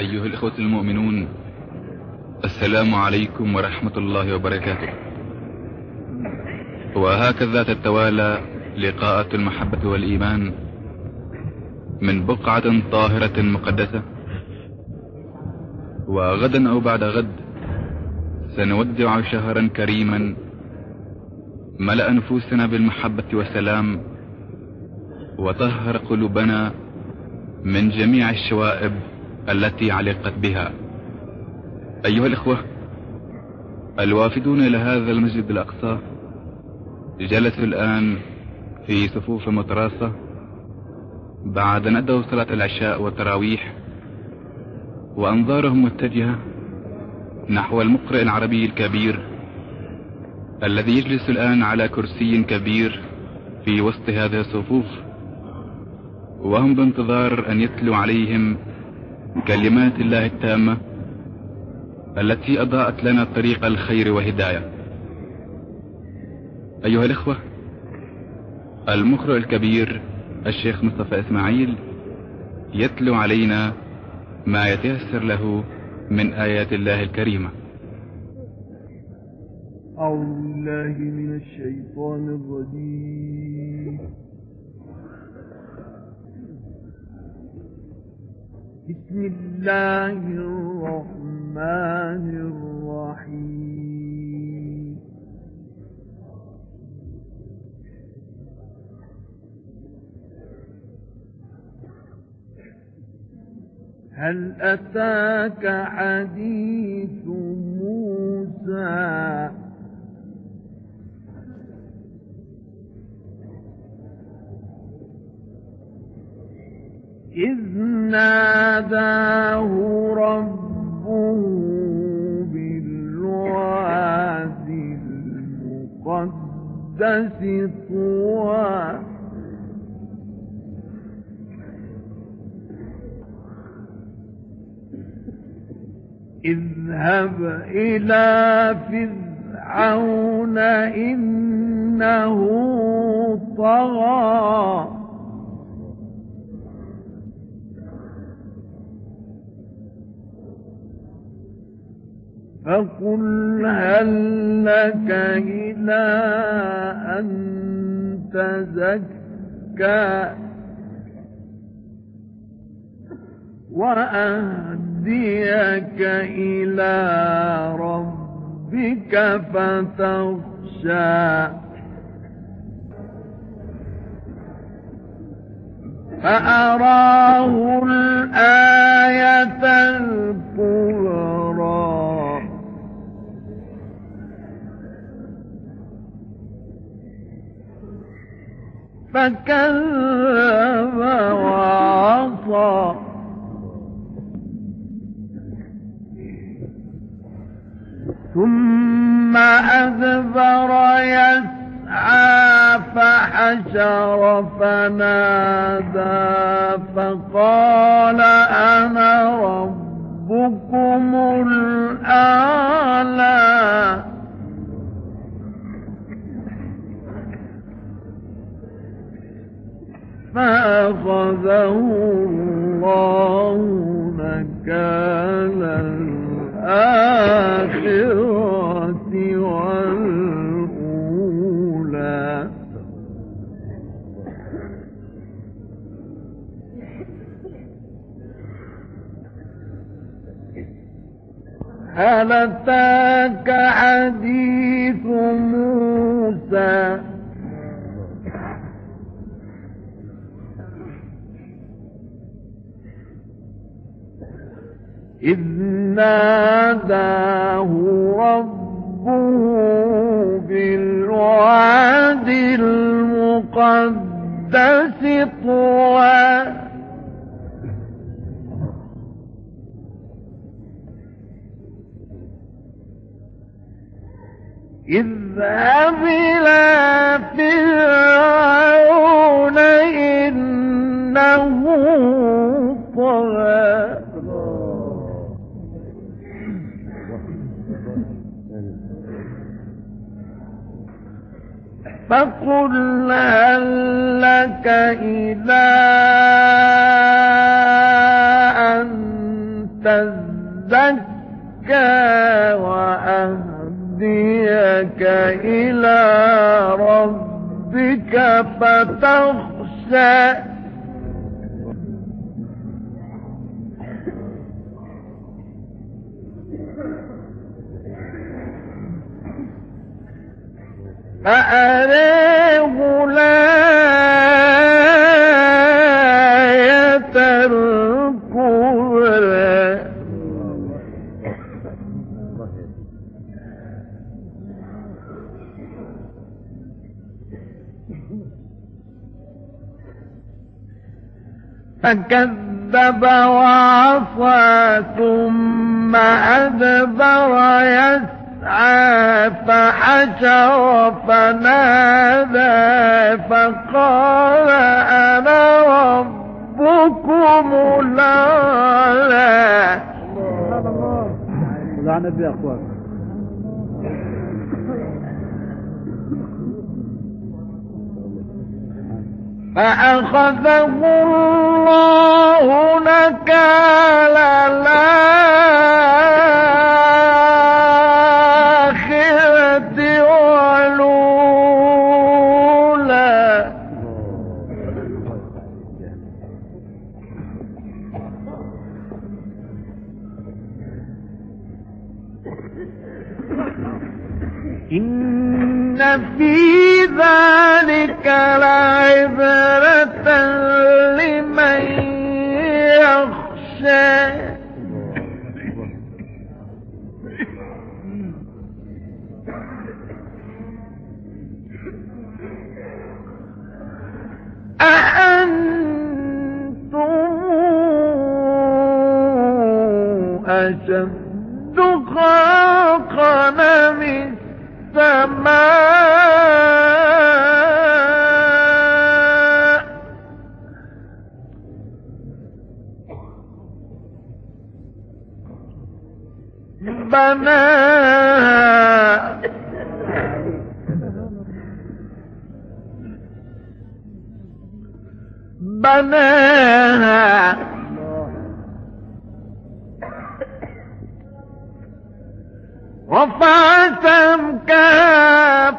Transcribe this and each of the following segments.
أيها الإخوة المؤمنون السلام عليكم ورحمة الله وبركاته. وهكذا تتوالى لقاءة المحبة والإيمان من بقعة طاهرة مقدسة. وغدا أو بعد غد سنودع شهرا كريما ملأ نفوسنا بالمحبة والسلام وطهر قلوبنا من جميع الشوائب التي علقت بها. أيها الإخوة الوافدون إلى هذا المسجد الأقصى جلسوا الآن في صفوف متراصة بعد أن أدوا صلاة العشاء والتراويح وأنظارهم متجهة نحو المقرئ العربي الكبير الذي يجلس الآن على كرسي كبير في وسط هذه الصفوف وهم بانتظار أن يتلو عليهم كلمات الله التامة التي أضاءت لنا طريق الخير والهداية أيها الإخوة المقرئ الكبير الشيخ مصطفى إسماعيل يتلو علينا ما يتيسر له من آيات الله الكريمة. أعوذ بالله من الشيطان الرجيم. بسم الله الرحمن الرحيم. هل أتاك حديث موسى؟ إذ ناداه ربه بالواد المقدس طوى. اذهب إلى فرعون إنه طغى. فقل هل لك إلى أن تزكى وأهديك إلى ربك فتخشى. فأراه الآية الكبرى فكذب وعصى. ثم أدبر يسعى فحشر فنادى فقال أنا ربكم الأعلى. فأخذه الله نكال الآخرة والأولى. هل أتاك حديث موسى؟ إذ ناداه ربه بالواد المقدس طوى. اذهب إلى فرعون فقل هل لك إلى أن تزكى وأهديك إلى ربك فتخشى فأريه الآية الكبرى فكذب وعصى ثم أدبر يسر فحشر فنادى فقال أنا ربكم الأعلى. فأخذه الله نكال الآخرة بناها بناها رفع سمكها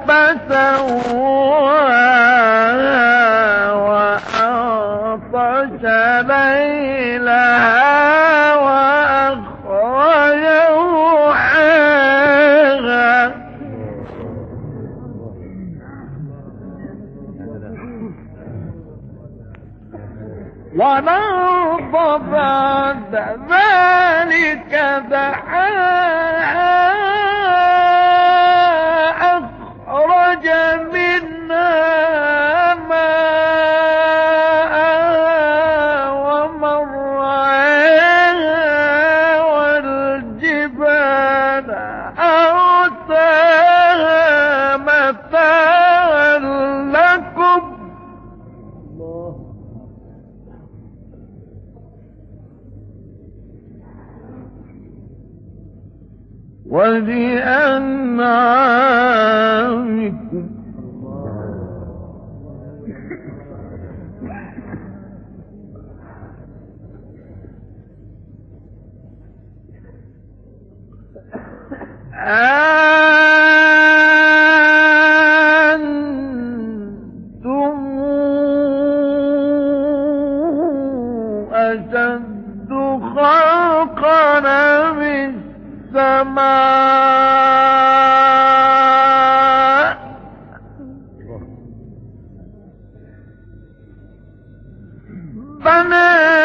قد بناها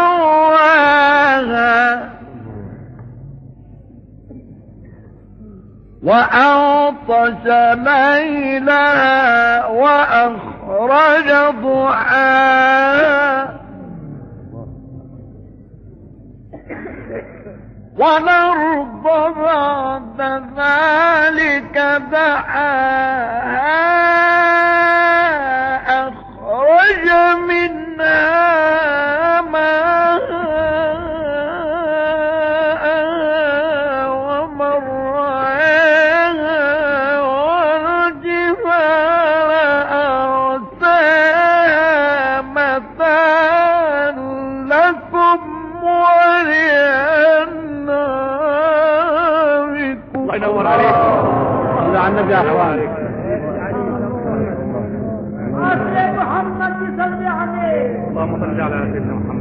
سواها وأغطش ليلها وأخرج ضحاها. والأرض بعد ذلك دعاها. أخرج منها. الله ينور عليك. صلى على النبي يا اخوان محمد يصلي عليه اللهم صل على سيدنا محمد.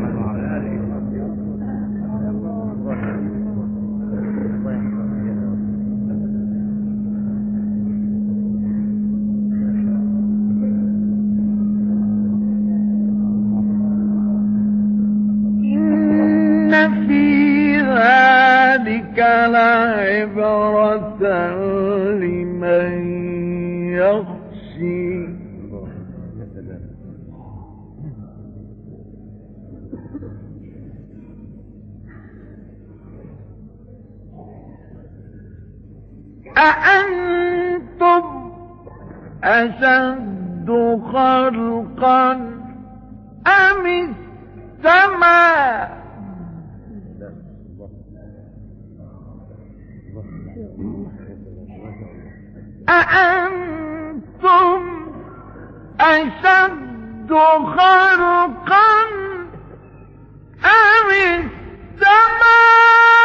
أشد خلقا أم السماء؟ أأنتم أشد خلقا أم السماء؟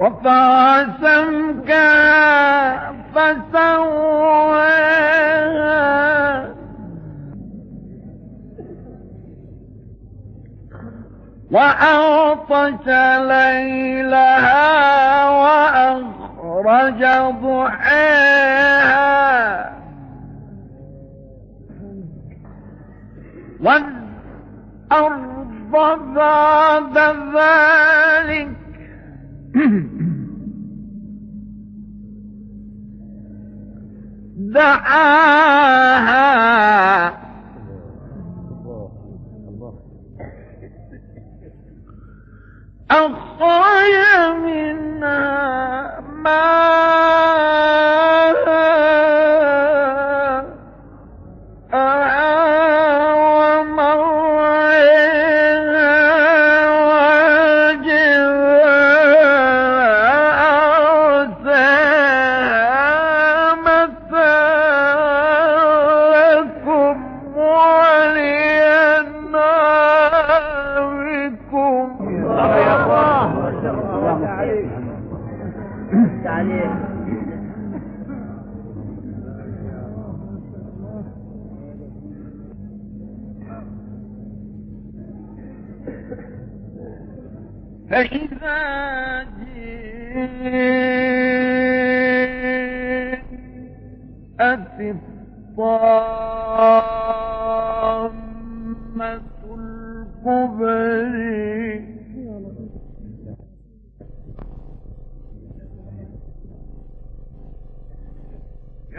رفع سمكا فسواها وأغطش ليلها وأخرج ضحاها والأرض بعد ذلك دعاها. أخرج منها ماءها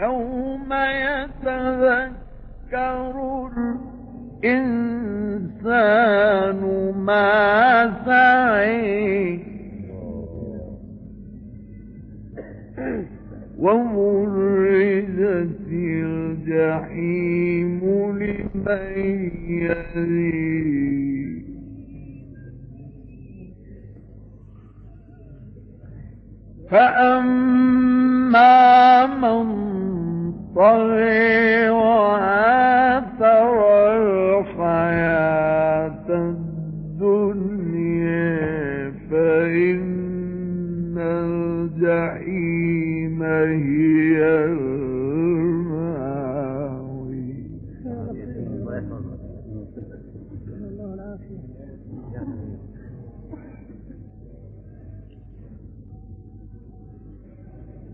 يوم يتذكر الإنسان ما سعي وبرزت الجحيم لمن يريد. فأما من طغي وآثر الحياة الدنيا فإن الجحيم هي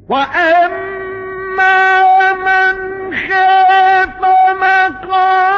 وأما من خاف مقام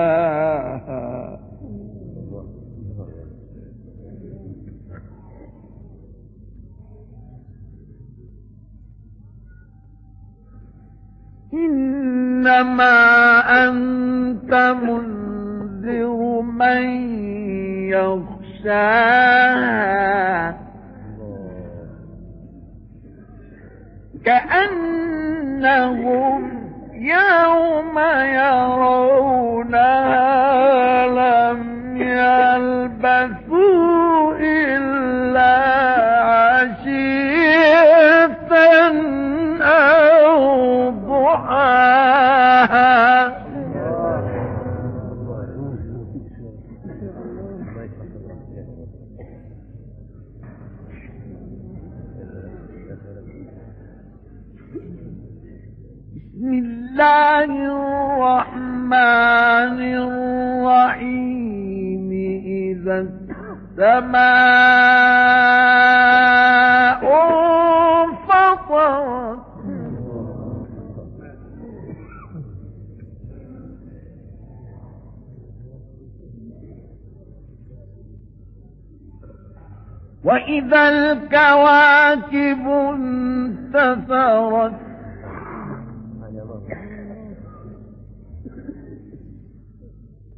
إنما أنت منذر من يخشاها. كأنهم يوم يرونها. السماء انفطرت وإذا الكواكب انتثرت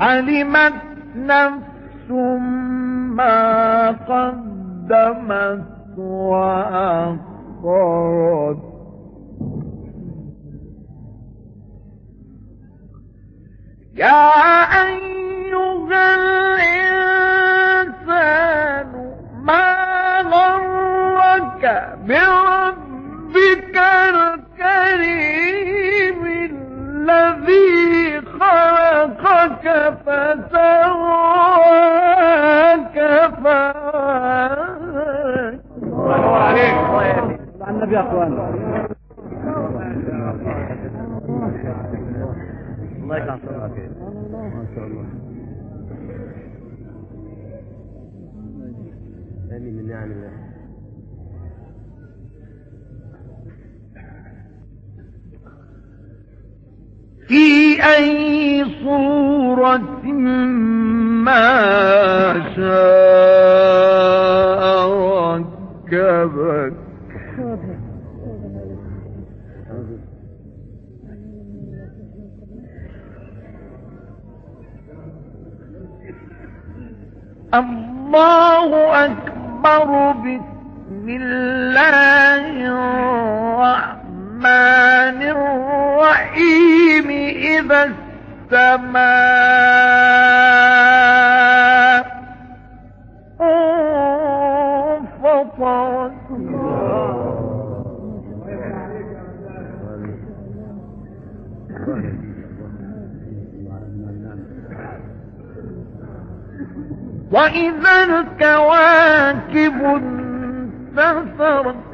علمت نفس ما قدمت وأخرت. يا أيها الإنسان ما غرك بربك الكريم الذي خلقك فسواك فعلك الله عليك على النبي يا اخوان الله يجعل صدرك ما شاء الله آمين من نعم الله بأي صورة ما شاء ركبك. الله أكبر. بسم الله الرحمن الرحمن الرحيم إذا السماء انفطرت. وإذا الكواكب انتثرت.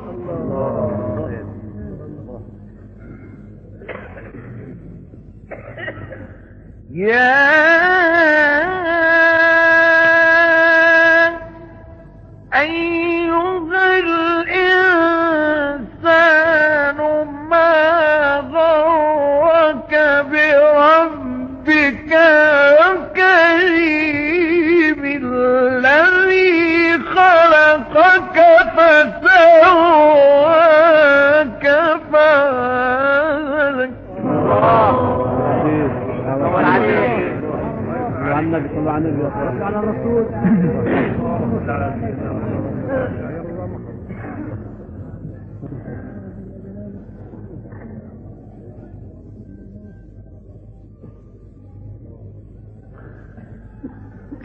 يا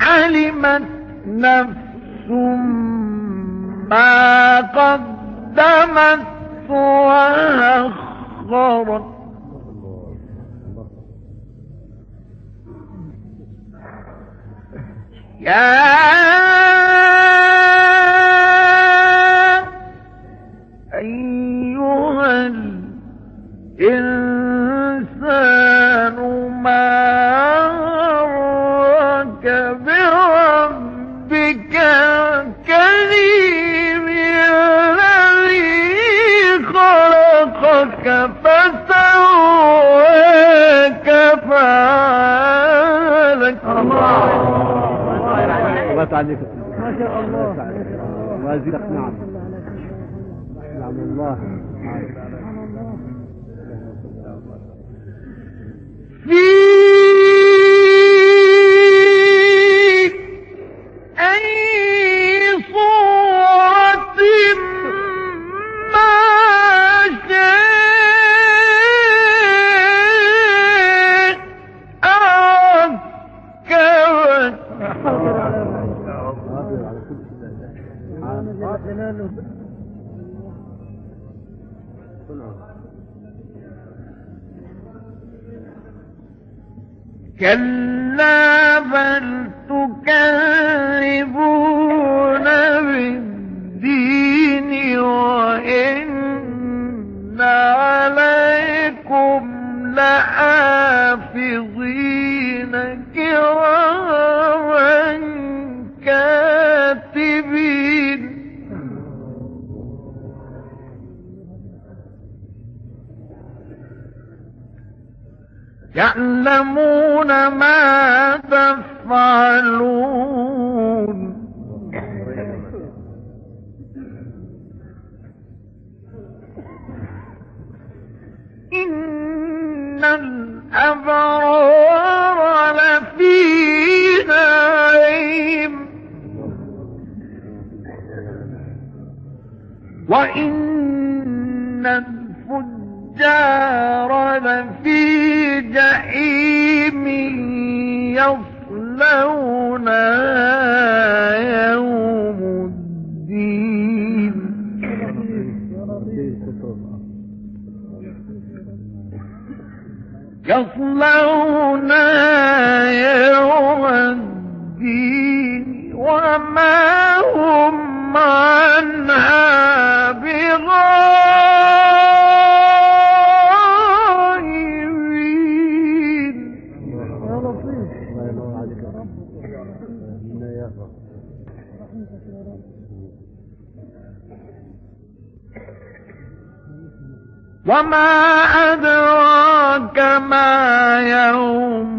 علمت نفس ما قدمت وأخرت. يا الله تعليك ما شاء الله. وازيدك نعم. نعم الله. في كلا بل تكذبون بالدين وإن عليكم لحافظين كراما كاتبين يعلمون لفي جحيم يصلونها يوم الدين. يصلونها يوم الدين. وما هم عنها بغائبين وما أدراك ما يوم